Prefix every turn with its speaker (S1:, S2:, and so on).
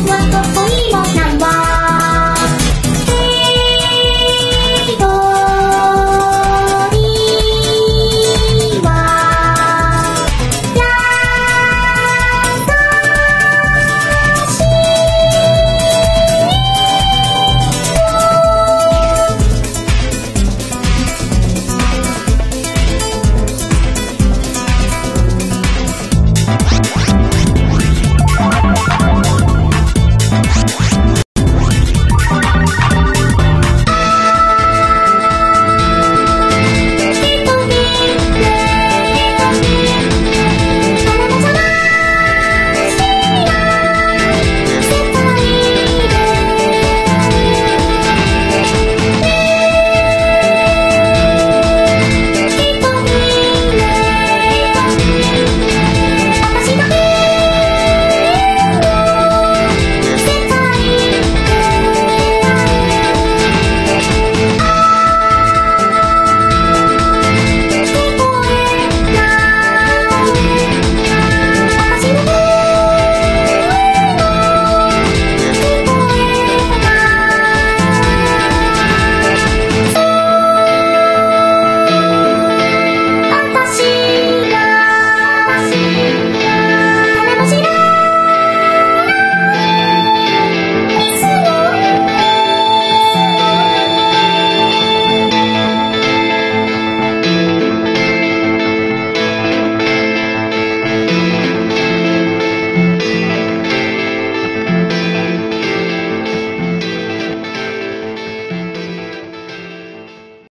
S1: cuerpo fluido.